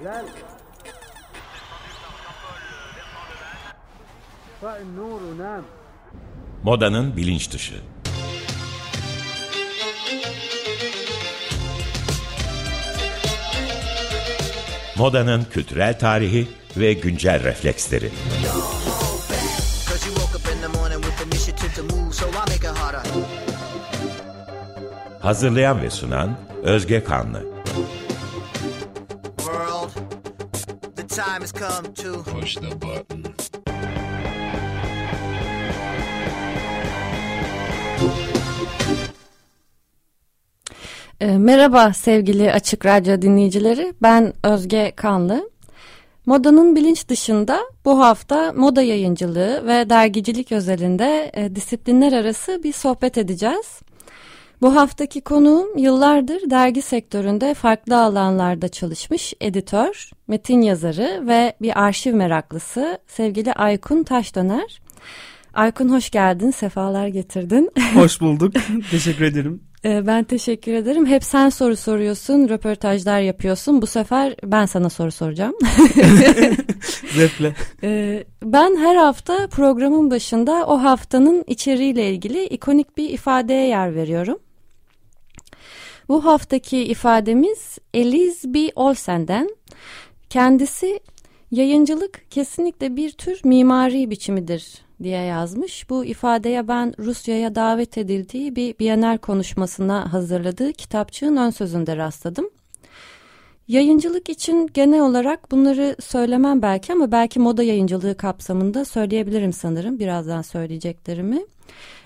Helal. Modanın bilinç dışı. Modanın kültürel tarihi ve güncel refleksleri. Hazırlayan ve sunan Özge Kanlı. Time has come to Push the button. E, Merhaba sevgili Açık Radyo dinleyicileri. Ben Özge Kanlı. Modanın bilinç dışında bu hafta moda yayıncılığı ve dergicilik özelinde e, disiplinler arası bir sohbet edeceğiz. Bu haftaki konuğum yıllardır dergi sektöründe farklı alanlarda çalışmış editör, metin yazarı ve bir arşiv meraklısı sevgili Aykun Taşdöner. Aykun hoş geldin, sefalar getirdin. Hoş bulduk. Teşekkür ederim. Ee, Ben teşekkür ederim. Hep sen soru soruyorsun, röportajlar yapıyorsun. Bu sefer ben sana soru soracağım. Zevkle. Ee, Ben her hafta programın başında o haftanın içeriğiyle ilgili ikonik bir ifadeye yer veriyorum. Bu haftaki ifademiz Elise B. Olsen'den. Kendisi yayıncılık kesinlikle bir tür mimari biçimidir diye yazmış. Bu ifadeye ben Rusya'ya davet edildiği bir Biyener konuşmasına hazırladığı kitapçığın ön sözünde rastladım. Yayıncılık için genel olarak bunları söylemem belki ama belki moda yayıncılığı kapsamında söyleyebilirim sanırım birazdan söyleyeceklerimi.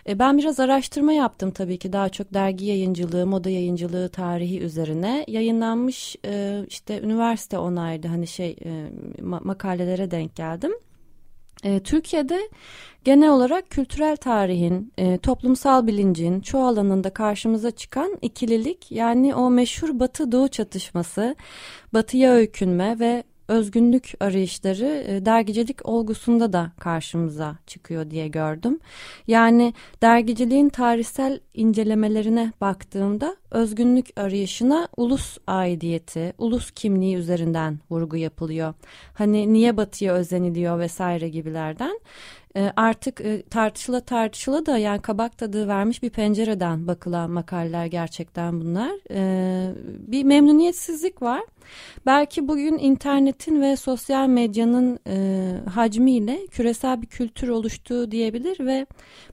E, Ben biraz araştırma yaptım tabii ki daha çok dergi yayıncılığı, moda yayıncılığı tarihi üzerine yayınlanmış e, işte üniversite onaylı hani şey e, ma- makalelere denk geldim. E, Türkiye'de genel olarak kültürel tarihin, e, toplumsal bilincin çoğu alanında karşımıza çıkan ikililik yani o meşhur Batı-Doğu çatışması, batıya öykünme ve özgünlük arayışları e, dergicilik olgusunda da karşımıza çıkıyor diye gördüm. Yani dergiciliğin tarihsel incelemelerine baktığımda özgünlük arayışına ulus aidiyeti, ulus kimliği üzerinden vurgu yapılıyor. Hani niye batıya özeniliyor vesaire gibilerden. E, Artık e, tartışıla tartışıla da yani kabak tadı vermiş bir pencereden bakılan makaleler gerçekten bunlar. E, Bir memnuniyetsizlik var. Belki bugün internetin ve sosyal medyanın e, hacmiyle küresel bir kültür oluştuğu diyebilir ve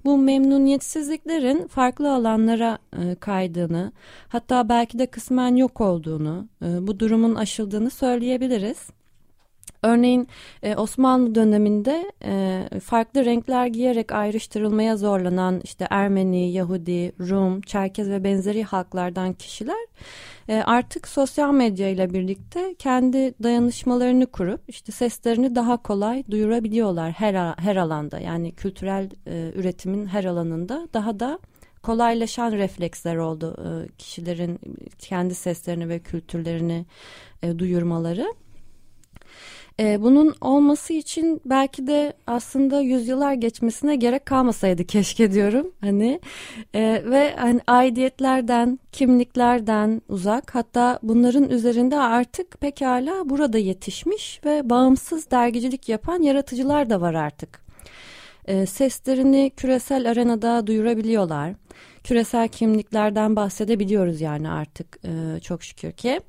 bu memnuniyetsizliklerin farklı alanlara e, kaydığını hatta belki de kısmen yok olduğunu bu durumun aşıldığını söyleyebiliriz. Örneğin e, Osmanlı döneminde e, farklı renkler giyerek ayrıştırılmaya zorlanan işte Ermeni, Yahudi, Rum, Çerkez ve benzeri halklardan kişiler e, artık sosyal medya ile birlikte kendi dayanışmalarını kurup işte seslerini daha kolay duyurabiliyorlar her her alanda yani kültürel e, üretimin her alanında daha da kolaylaşan refleksler oldu e, kişilerin kendi seslerini ve kültürlerini e, duyurmaları. E, bunun olması için belki de aslında yüzyıllar geçmesine gerek kalmasaydı keşke diyorum. Hani e, ve hani aidiyetlerden, kimliklerden uzak hatta bunların üzerinde artık pekala burada yetişmiş ve bağımsız dergicilik yapan yaratıcılar da var artık. E, seslerini küresel arenada duyurabiliyorlar. Küresel kimliklerden bahsedebiliyoruz yani artık e, çok şükür ki.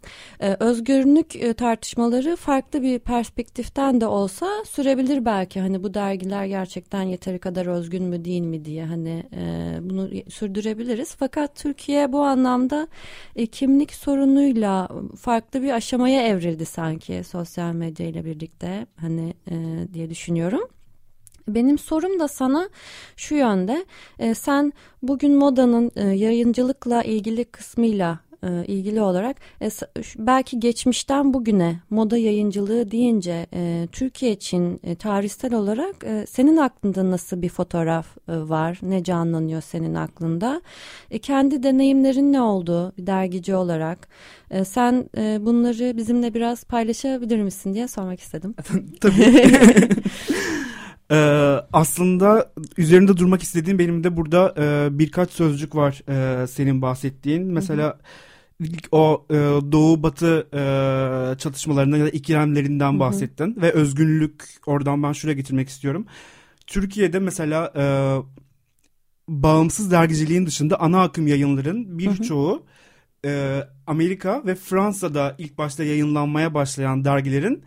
E, özgürlük e, tartışmaları farklı bir perspektiften de olsa sürebilir belki. Hani bu dergiler gerçekten yeteri kadar özgün mü değil mi diye hani e, bunu sürdürebiliriz. Fakat Türkiye bu anlamda kimlik sorunuyla farklı bir aşamaya evrildi sanki sosyal medya ile birlikte hani diye düşünüyorum. Benim sorum da sana şu yönde. E, sen bugün modanın e, yayıncılıkla ilgili kısmıyla e, ilgili olarak e, belki geçmişten bugüne moda yayıncılığı deyince e, Türkiye için e, tarihsel olarak e, senin aklında nasıl bir fotoğraf e, var? Ne canlanıyor senin aklında? E, kendi deneyimlerin ne oldu bir dergici olarak? E, sen e, bunları bizimle biraz paylaşabilir misin diye sormak istedim. Tabii. Ee, aslında üzerinde durmak istediğim benim de burada e, birkaç sözcük var e, senin bahsettiğin. Mesela o e, doğu batı e, çatışmalarından ya da ikilemlerinden bahsettin ve özgünlük oradan ben şuraya getirmek istiyorum. Türkiye'de mesela e, bağımsız dergiciliğin dışında ana akım yayınların birçoğu e, Amerika ve Fransa'da ilk başta yayınlanmaya başlayan dergilerin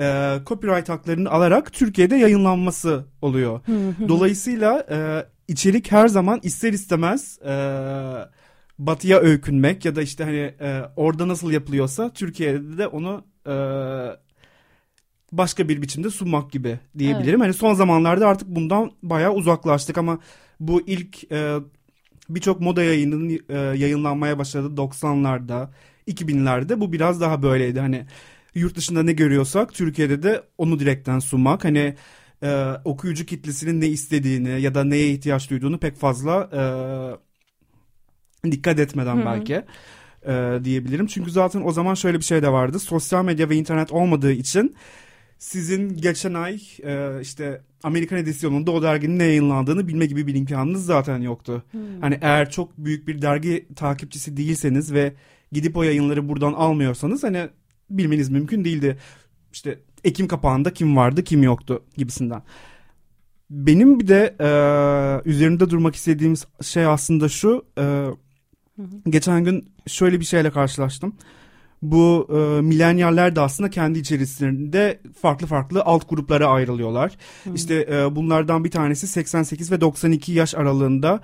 e, copyright haklarını alarak Türkiye'de yayınlanması oluyor. Dolayısıyla e, içerik her zaman ister istemez e, batıya öykünmek ya da işte hani e, orada nasıl yapılıyorsa Türkiye'de de onu e, başka bir biçimde sunmak gibi diyebilirim. Hani son zamanlarda artık bundan bayağı uzaklaştık ama bu ilk e, birçok moda yayının e, yayınlanmaya başladı 90'larda, 2000'lerde bu biraz daha böyleydi. Hani yurt dışında ne görüyorsak Türkiye'de de onu direkten sunmak. Hani e, okuyucu kitlesinin ne istediğini ya da neye ihtiyaç duyduğunu pek fazla e, dikkat etmeden belki e, diyebilirim. Çünkü zaten o zaman şöyle bir şey de vardı. Sosyal medya ve internet olmadığı için sizin geçen ay e, işte Amerikan edisyonunda o derginin ne yayınlandığını bilme gibi bir imkanınız zaten yoktu. Hani eğer çok büyük bir dergi takipçisi değilseniz ve gidip o yayınları buradan almıyorsanız hani bilmeniz mümkün değildi. İşte Ekim kapağında kim vardı kim yoktu gibisinden. Benim bir de e, üzerinde durmak istediğim şey aslında şu. e, geçen gün şöyle bir şeyle karşılaştım. Bu e, millenyaller de aslında kendi içerisinde farklı farklı alt gruplara ayrılıyorlar. İşte e, bunlardan bir tanesi 88 ve 92 yaş aralığında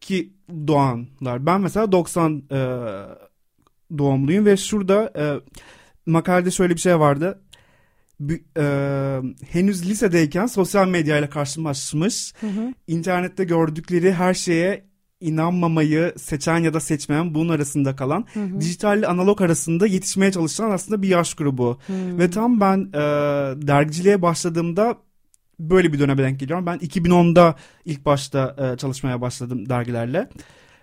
ki doğanlar. Ben mesela 90 e, doğumluyum ve şurada e, makalede şöyle bir şey vardı. Bir, e, henüz lisedeyken sosyal medyayla karşılaşmış, internette gördükleri her şeye inanmamayı seçen ya da seçmeyen bunun arasında kalan dijitalle analog arasında yetişmeye çalışan aslında bir yaş grubu. Ve tam ben e, dergiciliğe başladığımda böyle bir döneme denk geliyorum. Ben 2010'da ilk başta e, çalışmaya başladım dergilerle.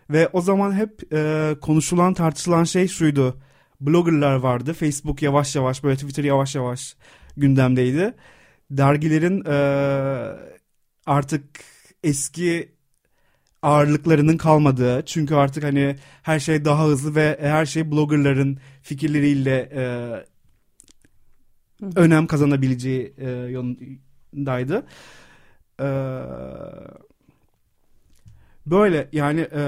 Ve o zaman hep e, konuşulan tartışılan şey şuydu. Bloggerlar vardı. Facebook yavaş yavaş böyle Twitter yavaş yavaş gündemdeydi. Dergilerin e, artık eski ağırlıklarının kalmadığı çünkü artık hani her şey daha hızlı ve her şey bloggerların fikirleriyle e, önem kazanabileceği e, yolundaydı. E, böyle yani e,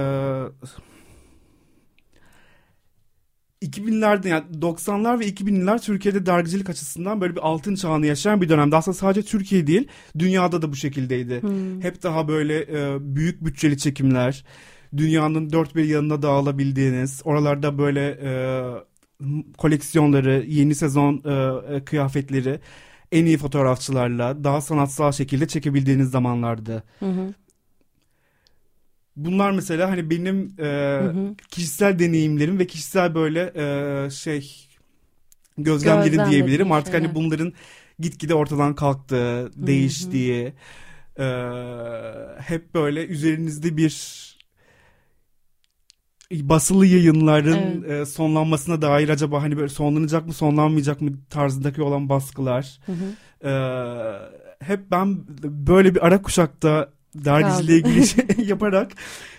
2000'lerde yani 90'lar ve 2000'ler Türkiye'de dergicilik açısından böyle bir altın çağını yaşayan bir dönemde. Aslında sadece Türkiye değil, dünyada da bu şekildeydi. Hep daha böyle e, büyük bütçeli çekimler, dünyanın dört bir yanına dağılabildiğiniz, oralarda böyle e, koleksiyonları, yeni sezon e, e, kıyafetleri en iyi fotoğrafçılarla daha sanatsal şekilde çekebildiğiniz zamanlardı. Bunlar mesela hani benim e, kişisel deneyimlerim ve kişisel böyle e, şey gözlemlerim Gözlemlediğin diyebilirim. Artık şeyler. hani bunların gitgide ortadan kalktığı, değiştiği, e, hep böyle üzerinizde bir basılı yayınların e, sonlanmasına dair acaba hani böyle sonlanacak mı sonlanmayacak mı tarzındaki olan baskılar. E, hep ben böyle bir ara kuşakta dergiciliğe ilgili şey yaparak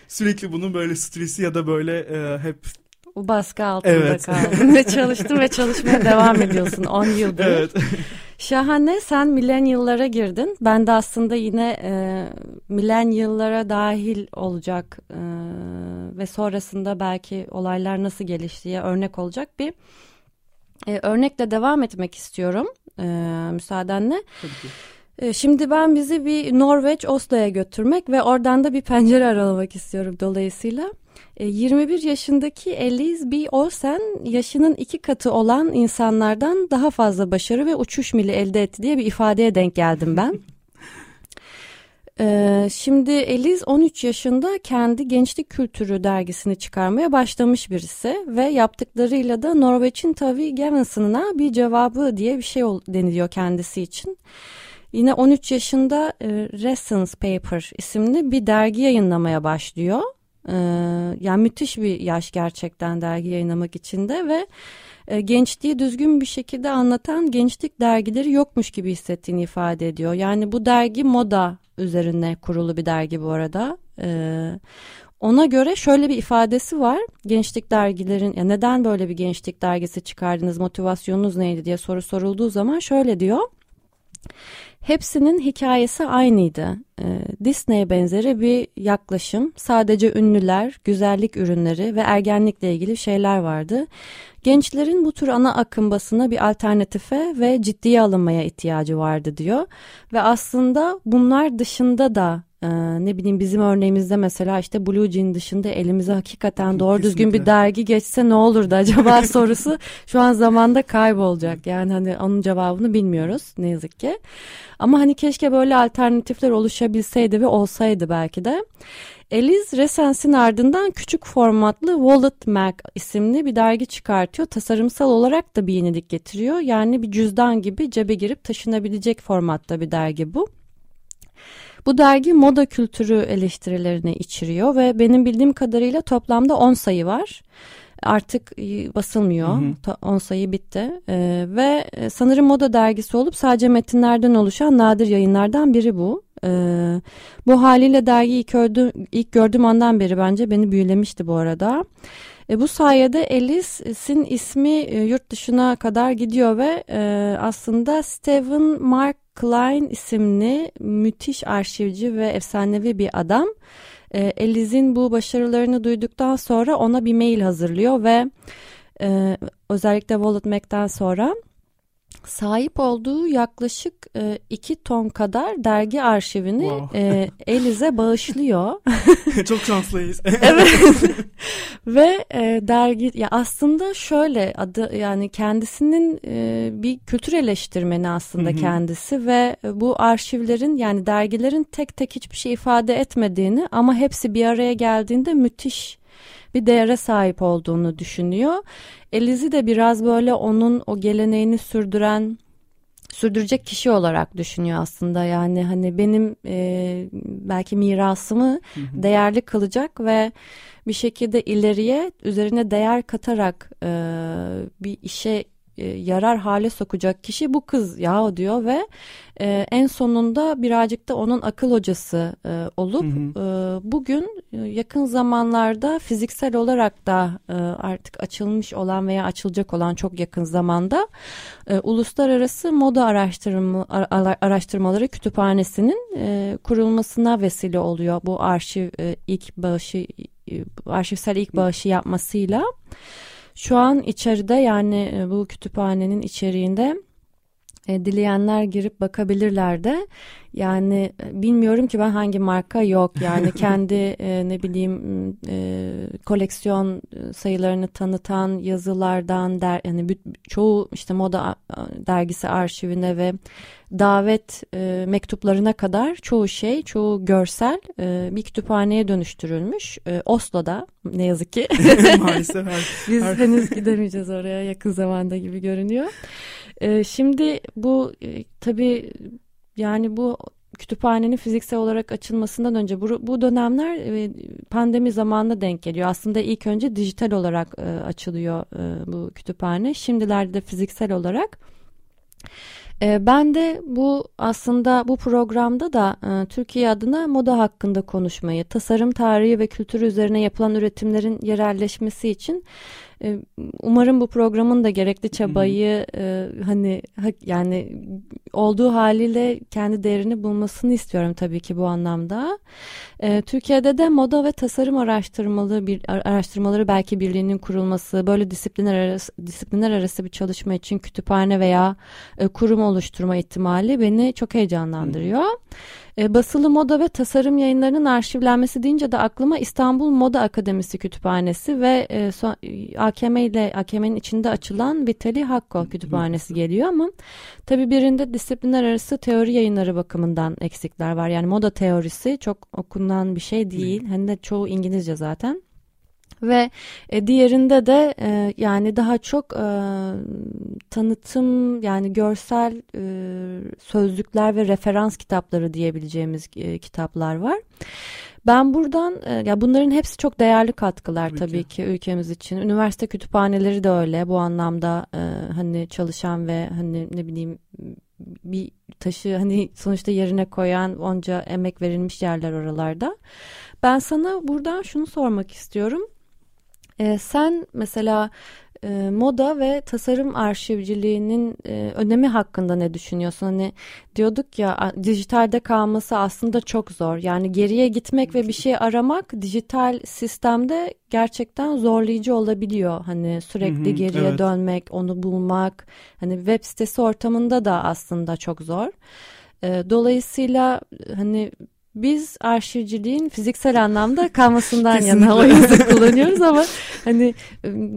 sürekli bunun böyle stresi ya da böyle e, hep O baskı altında Evet. kaldın ve çalıştın ve çalışmaya devam ediyorsun 10 yıldır. evet Şahane sen milenyıllara girdin. Ben de aslında yine e, milenyıllara dahil olacak e, ve sonrasında belki olaylar nasıl geliştiği örnek olacak bir e, örnekle devam etmek istiyorum e, müsaadenle. tabii ki. E, Şimdi ben bizi bir Norveç Oslo'ya götürmek ve oradan da bir pencere aralamak istiyorum dolayısıyla. E, 21 yaşındaki Elise B. Olsen yaşının iki katı olan insanlardan daha fazla başarı ve uçuş mili elde etti diye bir ifadeye denk geldim ben. E, Şimdi Elise 13 yaşında kendi Gençlik Kültürü dergisini çıkarmaya başlamış birisi ve yaptıklarıyla da Norveç'in Tavi Gevenson'a bir cevabı diye bir şey deniliyor kendisi için. Yine 13 yaşında e, Resonance Paper isimli bir dergi yayınlamaya başlıyor. E, yani müthiş bir yaş gerçekten dergi yayınlamak için de ve e, gençliği düzgün bir şekilde anlatan gençlik dergileri yokmuş gibi hissettiğini ifade ediyor. Yani bu dergi moda üzerine kurulu bir dergi bu arada. E, ona göre şöyle bir ifadesi var. Gençlik dergilerin ya neden böyle bir gençlik dergisi çıkardınız, motivasyonunuz neydi diye soru sorulduğu zaman şöyle diyor. Hepsinin hikayesi aynıydı. Ee, Disney benzeri bir yaklaşım. Sadece ünlüler, güzellik ürünleri ve ergenlikle ilgili şeyler vardı. Gençlerin bu tür ana akım basına bir alternatife ve ciddiye alınmaya ihtiyacı vardı diyor. Ve aslında bunlar dışında da ee, ne bileyim bizim örneğimizde mesela işte Blue Jean dışında elimize hakikaten doğru Kesinlikle. düzgün bir dergi geçse ne olurdu acaba sorusu şu an zamanda kaybolacak. Yani hani onun cevabını bilmiyoruz ne yazık ki. Ama hani keşke böyle alternatifler oluşabilseydi ve olsaydı belki de. Eliz Resens'in ardından küçük formatlı Wallet Mag isimli bir dergi çıkartıyor. Tasarımsal olarak da bir yenilik getiriyor. Yani bir cüzdan gibi cebe girip taşınabilecek formatta bir dergi bu. Bu dergi moda kültürü eleştirilerini içeriyor ve benim bildiğim kadarıyla toplamda 10 sayı var. Artık e, basılmıyor. Hı hı. 10 sayı bitti. Ee, ve e, sanırım moda dergisi olup sadece metinlerden oluşan nadir yayınlardan biri bu. Ee, bu haliyle dergiyi ilk, ilk gördüğüm andan beri bence beni büyülemişti bu arada. E, bu sayede Alice'in ismi e, yurt dışına kadar gidiyor ve e, aslında Stephen Mark Klein isimli müthiş arşivci ve efsanevi bir adam. E, Eliz'in bu başarılarını duyduktan sonra ona bir mail hazırlıyor ve e, özellikle Wallet Mac'ten sonra sahip olduğu yaklaşık e, iki ton kadar dergi arşivini wow. e, Elize bağışlıyor. Çok şanslıyız. evet. Ve e, dergi ya aslında şöyle adı yani kendisinin e, bir kültür eleştirmeni aslında kendisi ve bu arşivlerin yani dergilerin tek tek hiçbir şey ifade etmediğini ama hepsi bir araya geldiğinde müthiş bir değere sahip olduğunu düşünüyor. Elizi de biraz böyle onun o geleneğini sürdüren sürdürecek kişi olarak düşünüyor aslında yani hani benim e, belki mirasımı hı hı. değerli kılacak ve bir şekilde ileriye üzerine değer katarak e, bir işe e, yarar hale sokacak kişi bu kız ya diyor ve e, en sonunda birazcık da onun akıl hocası e, olup hı hı. E, bugün e, yakın zamanlarda fiziksel olarak da e, artık açılmış olan veya açılacak olan çok yakın zamanda e, uluslararası moda araştırma araştırmaları kütüphanesinin e, kurulmasına vesile oluyor bu arşiv e, ilk bağışı e, arşivsel ilk bağışı yapmasıyla. Şu an içeride yani e, bu kütüphanenin içeriğinde e, dileyenler girip bakabilirler de. Yani e, bilmiyorum ki ben hangi marka yok. Yani kendi e, ne bileyim e, koleksiyon sayılarını tanıtan yazılardan der yani çoğu işte moda dergisi arşivine ve davet e, mektuplarına kadar çoğu şey, çoğu görsel e, bir kütüphaneye dönüştürülmüş. E, Oslo'da ne yazık ki. Maalesef. Biz henüz gidemeyeceğiz oraya yakın zamanda gibi görünüyor. E, şimdi bu e, tabii yani bu kütüphanenin fiziksel olarak açılmasından önce bu, bu dönemler e, pandemi zamanına denk geliyor. Aslında ilk önce dijital olarak e, açılıyor e, bu kütüphane. Şimdilerde de fiziksel olarak. E, ben de bu aslında bu programda da e, Türkiye adına moda hakkında konuşmayı, tasarım tarihi ve kültürü üzerine yapılan üretimlerin yerelleşmesi için ee, umarım bu programın da gerekli çabayı e, hani yani olduğu haliyle kendi değerini bulmasını istiyorum tabii ki bu anlamda. E, Türkiye'de de moda ve tasarım araştırmalı bir araştırmaları belki birliğinin kurulması, böyle disiplinler arası disiplinler arası bir çalışma için kütüphane veya e, kurum oluşturma ihtimali beni çok heyecanlandırıyor. Hı. E, basılı moda ve tasarım yayınlarının arşivlenmesi deyince de aklıma İstanbul Moda Akademisi Kütüphanesi ve e, so, AKM ile AKM'nin içinde açılan Vitali Hakko Kütüphanesi geliyor ama tabi birinde disiplinler arası teori yayınları bakımından eksikler var. Yani moda teorisi çok okunan bir şey değil. Hem de çoğu İngilizce zaten ve e, diğerinde de e, yani daha çok e, tanıtım yani görsel e, sözlükler ve referans kitapları diyebileceğimiz e, kitaplar var. Ben buradan e, ya bunların hepsi çok değerli katkılar tabii, tabii ki. ki ülkemiz için. Üniversite kütüphaneleri de öyle bu anlamda e, hani çalışan ve hani ne bileyim bir taşı hani sonuçta yerine koyan onca emek verilmiş yerler oralarda. Ben sana buradan şunu sormak istiyorum. Ee, sen mesela e, moda ve tasarım arşivciliğinin e, önemi hakkında ne düşünüyorsun? Hani diyorduk ya dijitalde kalması aslında çok zor. Yani geriye gitmek ve bir şey aramak dijital sistemde gerçekten zorlayıcı olabiliyor. Hani sürekli Hı hı, geriye evet. dönmek, onu bulmak. Hani web sitesi ortamında da aslında çok zor. E, dolayısıyla hani biz arşivciliğin fiziksel anlamda kalmasından yana o yüzden kullanıyoruz ama hani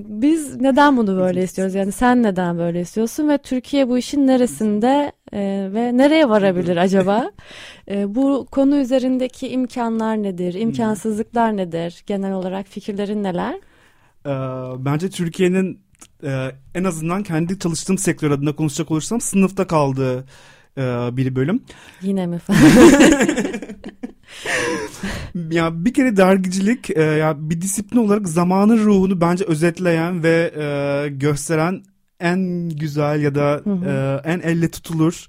biz neden bunu böyle istiyoruz? Yani sen neden böyle istiyorsun ve Türkiye bu işin neresinde e, ve nereye varabilir acaba? E, bu konu üzerindeki imkanlar nedir? İmkansızlıklar nedir? Genel olarak fikirlerin neler? Ee, bence Türkiye'nin e, en azından kendi çalıştığım sektör adına konuşacak olursam sınıfta kaldığı bir bölüm. Yine mi? Ya bir kere dergicilik e, ya bir disiplin olarak zamanın ruhunu bence özetleyen ve e, gösteren en güzel ya da Hı hı. e, en elle tutulur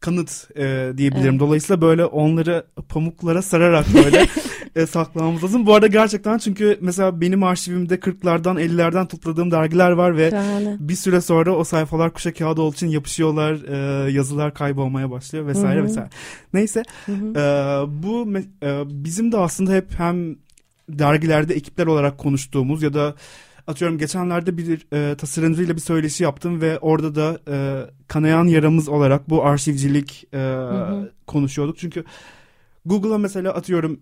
kanıt e, diyebilirim. Evet. Dolayısıyla böyle onları pamuklara sararak böyle e, saklamamız lazım. Bu arada gerçekten çünkü mesela benim arşivimde 40'lardan 50'lerden topladığım dergiler var ve Şahane. bir süre sonra o sayfalar kuşa kağıdı olduğu için yapışıyorlar, e, yazılar kaybolmaya başlıyor vesaire Hı hı. vesaire. Neyse e, bu e, bizim de aslında hep hem dergilerde ekipler olarak konuştuğumuz ya da atıyorum geçenlerde bir e, tasarımcıyla bir söyleşi yaptım ve orada da e, kanayan yaramız olarak bu arşivcilik e, hı. konuşuyorduk. Çünkü Google'a mesela atıyorum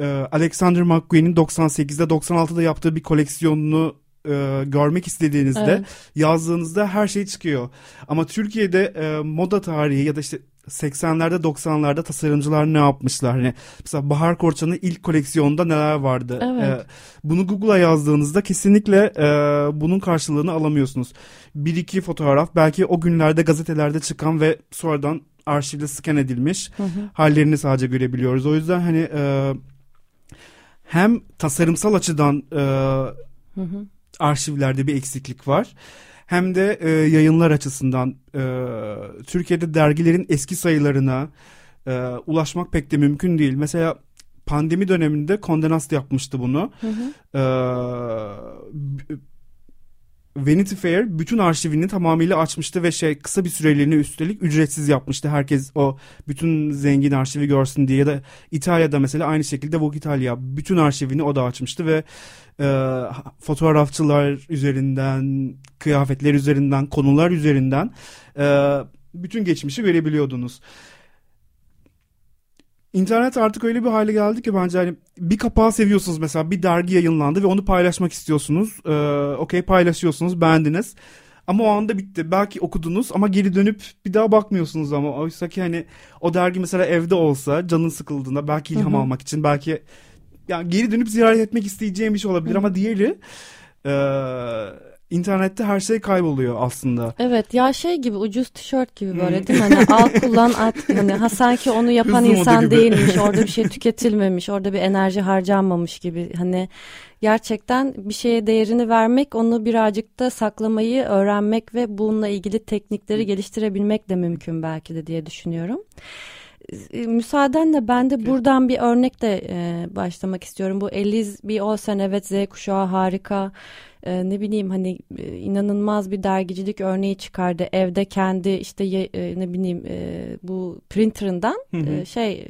e, Alexander McQueen'in 98'de 96'da yaptığı bir koleksiyonunu e, görmek istediğinizde Evet. yazdığınızda her şey çıkıyor. Ama Türkiye'de e, moda tarihi ya da işte 80'lerde 90'larda tasarımcılar ne yapmışlar? Hani mesela Bahar Korçan'ın ilk koleksiyonunda neler vardı? Evet. E, bunu Google'a yazdığınızda kesinlikle e, bunun karşılığını alamıyorsunuz. Bir iki fotoğraf belki o günlerde gazetelerde çıkan ve sonradan arşivde scan edilmiş Hı hı. hallerini sadece görebiliyoruz. O yüzden hani e, hem tasarımsal açıdan e, Hı hı. arşivlerde bir eksiklik var. Hem de e, yayınlar açısından e, Türkiye'de dergilerin eski sayılarına e, ulaşmak pek de mümkün değil. Mesela pandemi döneminde Kondenast yapmıştı bunu. Hı hı. E, Vanity Fair bütün arşivini tamamıyla açmıştı ve şey kısa bir süreliğine üstelik ücretsiz yapmıştı. Herkes o bütün zengin arşivi görsün diye ya da İtalya'da mesela aynı şekilde Vogue Italia bütün arşivini o da açmıştı ve e, fotoğrafçılar üzerinden, kıyafetler üzerinden, konular üzerinden e, bütün geçmişi görebiliyordunuz. İnternet artık öyle bir hale geldi ki bence hani bir kapağı seviyorsunuz mesela bir dergi yayınlandı ve onu paylaşmak istiyorsunuz. Ee, Okey paylaşıyorsunuz beğendiniz. Ama o anda bitti. Belki okudunuz ama geri dönüp bir daha bakmıyorsunuz ama. Oysa ki hani o dergi mesela evde olsa canın sıkıldığında belki ilham Hı hı. almak için belki yani geri dönüp ziyaret etmek isteyeceğim bir şey olabilir Hı. ama diğeri e, internette her şey kayboluyor aslında. Evet ya şey gibi ucuz tişört gibi böyle değil mi? Hani al kullan at hani ha sanki onu yapan Hızlı insan değilmiş. Orada bir şey tüketilmemiş. Orada bir enerji harcanmamış gibi. Hani gerçekten bir şeye değerini vermek, onu birazcık da saklamayı öğrenmek ve bununla ilgili teknikleri geliştirebilmek de mümkün belki de diye düşünüyorum. E, Müsaadenle ben de buradan bir örnekle e, başlamak istiyorum. Bu Eliz bir olsen evet Z kuşağı harika. E, ne bileyim hani e, inanılmaz bir dergicilik örneği çıkardı. Evde kendi işte ye- e, ne bileyim e, bu printerından Hı hı. e, şey e,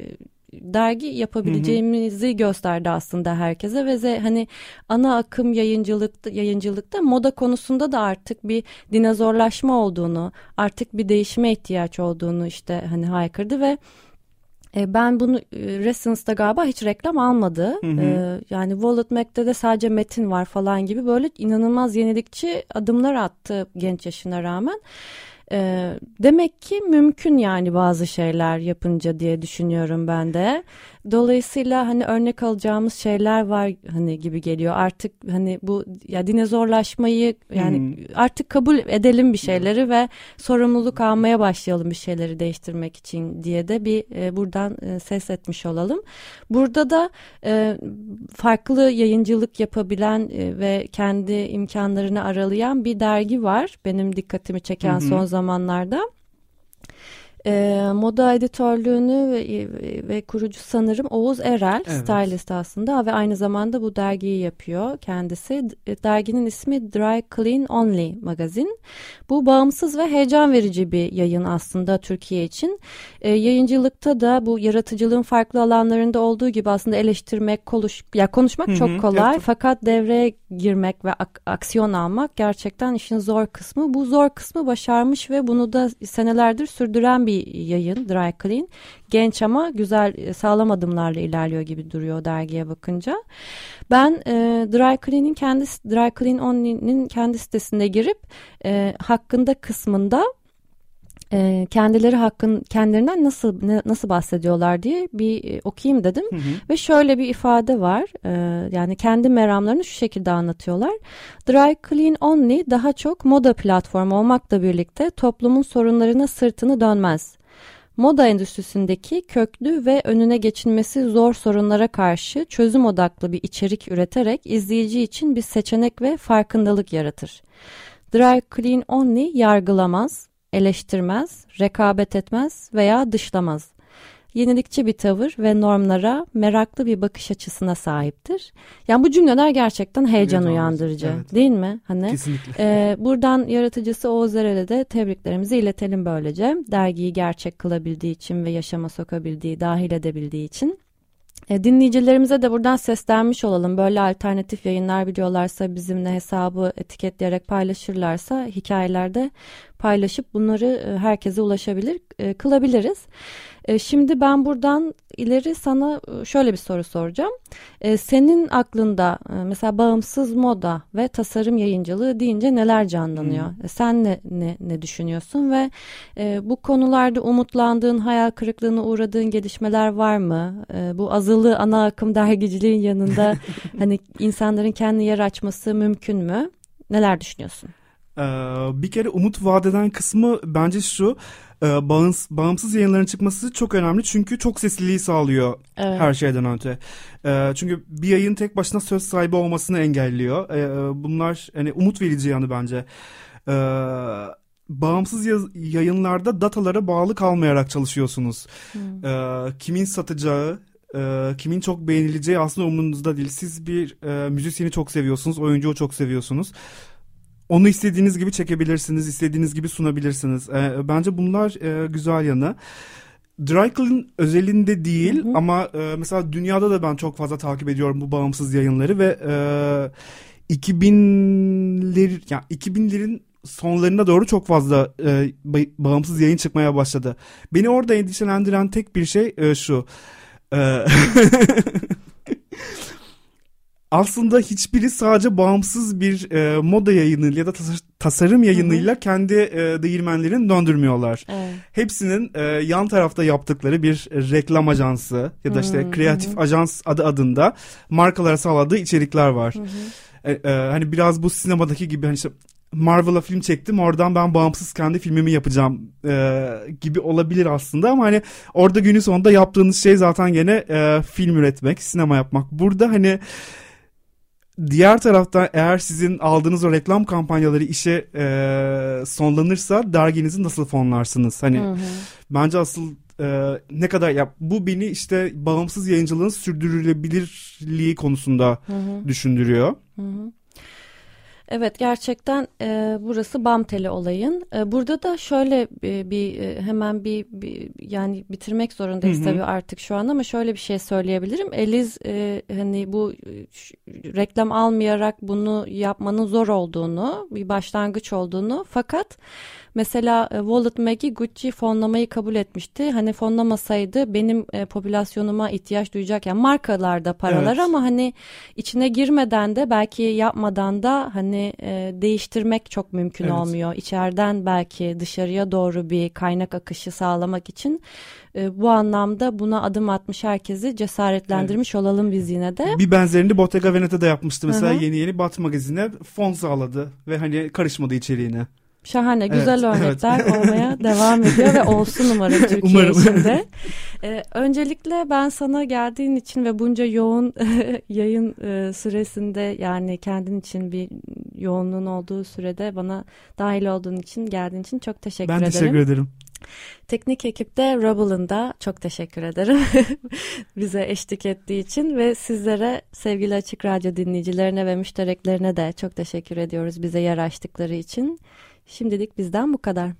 dergi yapabileceğimizi gösterdi aslında herkese ve ze- hani ana akım yayıncılıkta yayıncılıkta moda konusunda da artık bir dinozorlaşma olduğunu, artık bir değişime ihtiyaç olduğunu işte hani haykırdı ve e, ben bunu e, Recense'da galiba hiç reklam almadı. Hı hı. E, yani Wallet Mac'te de sadece metin var falan gibi böyle inanılmaz yenilikçi adımlar attı genç yaşına rağmen. E, demek ki mümkün yani bazı şeyler yapınca diye düşünüyorum ben de. Dolayısıyla hani örnek alacağımız şeyler var hani gibi geliyor. Artık hani bu ya dinozorlaşmayı yani Hmm. artık kabul edelim bir şeyleri ve sorumluluk almaya başlayalım bir şeyleri değiştirmek için diye de bir e, buradan e, ses etmiş olalım. Burada da e, farklı yayıncılık yapabilen e, ve kendi imkanlarını aralayan bir dergi var. Benim dikkatimi çeken hı. son zamanlarda. E, moda editörlüğünü ve, ve kurucu sanırım Oğuz Erel, Evet. stylist aslında ve aynı zamanda bu dergiyi yapıyor kendisi. D- Derginin ismi Dry Clean Only magazin. Bu bağımsız ve heyecan verici bir yayın aslında Türkiye için. E, yayıncılıkta da bu yaratıcılığın farklı alanlarında olduğu gibi aslında eleştirmek, konuş, ya konuşmak Hı hı, çok kolay. evet. Fakat devreye girmek ve ak- aksiyon almak gerçekten işin zor kısmı. Bu zor kısmı başarmış ve bunu da senelerdir sürdüren bir yayın Dry Clean. Genç ama güzel e, sağlam adımlarla ilerliyor gibi duruyor dergiye bakınca. Ben e, Dry Clean'in kendi Dry Clean Only'nin kendi sitesine girip e, hakkında kısmında e, kendileri hakkın kendilerinden nasıl ne- nasıl bahsediyorlar diye bir e, okuyayım dedim Hı hı. ve şöyle bir ifade var e, yani kendi meramlarını şu şekilde anlatıyorlar Dry Clean Only daha çok moda platformu olmakla birlikte toplumun sorunlarına sırtını dönmez. Moda endüstrisindeki köklü ve önüne geçilmesi zor sorunlara karşı çözüm odaklı bir içerik üreterek izleyici için bir seçenek ve farkındalık yaratır. Dry Clean Only yargılamaz, eleştirmez, rekabet etmez veya dışlamaz. Yenilikçi bir tavır ve normlara meraklı bir bakış açısına sahiptir. Yani bu cümleler gerçekten heyecan Evet, uyandırıcı evet. değil mi? Hani Kesinlikle. ee, buradan yaratıcısı Oğuz Erel'e de tebriklerimizi iletelim böylece. Dergiyi gerçek kılabildiği için ve yaşama sokabildiği, dahil edebildiği için. E, dinleyicilerimize de buradan seslenmiş olalım. Böyle alternatif yayınlar biliyorlarsa bizimle hesabı etiketleyerek paylaşırlarsa hikayelerde paylaşıp bunları e, herkese ulaşabilir, e, kılabiliriz. E, şimdi ben buradan ileri sana e, şöyle bir soru soracağım. E, senin aklında e, mesela bağımsız moda ve tasarım yayıncılığı deyince neler canlanıyor? E, sen ne, ne ne düşünüyorsun ve e, bu konularda umutlandığın, hayal kırıklığına uğradığın gelişmeler var mı? E, bu azılı ana akım dergiciliğin yanında hani insanların kendi yer açması mümkün mü? Neler düşünüyorsun? Ee, bir kere umut vadeden kısmı bence şu e, bağımsız, bağımsız yayınların çıkması çok önemli çünkü çok sesliliği sağlıyor Evet. her şeyden öte. Ee, çünkü bir yayın tek başına söz sahibi olmasını engelliyor. Ee, bunlar hani umut verici yanı bence. Bağımsız yaz- yayınlarda datalara bağlı kalmayarak çalışıyorsunuz. Ee, kimin satacağı, e, kimin çok beğenileceği aslında umurunuzda değil. Siz bir e, müzisyeni çok seviyorsunuz, oyuncuyu çok seviyorsunuz. Onu istediğiniz gibi çekebilirsiniz, istediğiniz gibi sunabilirsiniz. Ee, bence bunlar e, güzel yanı. Dry Clean özelinde değil Hı hı. ama e, mesela dünyada da ben çok fazla takip ediyorum bu bağımsız yayınları ve e, 2000'ler yani 2000'lerin sonlarına doğru çok fazla e, ba- bağımsız yayın çıkmaya başladı. Beni orada endişelendiren tek bir şey e, şu. E, aslında hiçbiri sadece bağımsız bir e, moda yayını ya da tas- tasarım yayınıyla kendi e, değirmenlerini döndürmüyorlar. Evet. Hepsinin e, yan tarafta yaptıkları bir reklam ajansı ya da işte Hmm, kreatif ajans adı adında markalara sağladığı içerikler var. E, e, hani biraz bu sinemadaki gibi hani işte Marvel'a film çektim oradan ben bağımsız kendi filmimi yapacağım e, gibi olabilir aslında ama hani orada günün sonunda yaptığınız şey zaten gene e, film üretmek, sinema yapmak. Burada hani diğer tarafta eğer sizin aldığınız o reklam kampanyaları işe e, sonlanırsa derginizi nasıl fonlarsınız? Hani Hı hı. bence asıl e, ne kadar ya bu beni işte bağımsız yayıncılığın sürdürülebilirliği konusunda Hı hı. düşündürüyor. Hı hı. Evet gerçekten e, burası bam teli olayın. E, burada da şöyle bir, bir, e, hemen bir, bir yani bitirmek zorundayız Hı hı. tabii artık şu an ama şöyle bir şey söyleyebilirim. Eliz e, hani bu e, ş- reklam almayarak bunu yapmanın zor olduğunu, bir başlangıç olduğunu fakat Mesela e, Wallet Maggie Gucci fonlamayı kabul etmişti. Hani fonlamasaydı benim e, popülasyonuma ihtiyaç duyacak yani markalarda paralar Evet. ama hani içine girmeden de belki yapmadan da hani e, değiştirmek çok mümkün Evet. olmuyor. İçeriden belki dışarıya doğru bir kaynak akışı sağlamak için e, bu anlamda buna adım atmış herkesi cesaretlendirmiş olalım biz yine de. Bir benzerini Bottega Veneta'da yapmıştı. Mesela Hı hı. yeni yeni Bat magazine fon sağladı ve hani karışmadı içeriğine. Şahane güzel Evet, örnekler olmaya devam ediyor ve olsun umarım Türkiye Umarım. içinde. Ee, öncelikle ben sana geldiğin için ve bunca yoğun yayın e, süresinde yani kendin için bir yoğunluğun olduğu sürede bana dahil olduğun için geldiğin için çok teşekkür ben ederim. teşekkür ederim. Teknik ekipte Rubble'ın da çok teşekkür ederim bize eşlik ettiği için ve sizlere sevgili Açık Radyo dinleyicilerine ve müştereklerine de çok teşekkür ediyoruz bize yer açtıkları için. Şimdilik bizden bu kadar.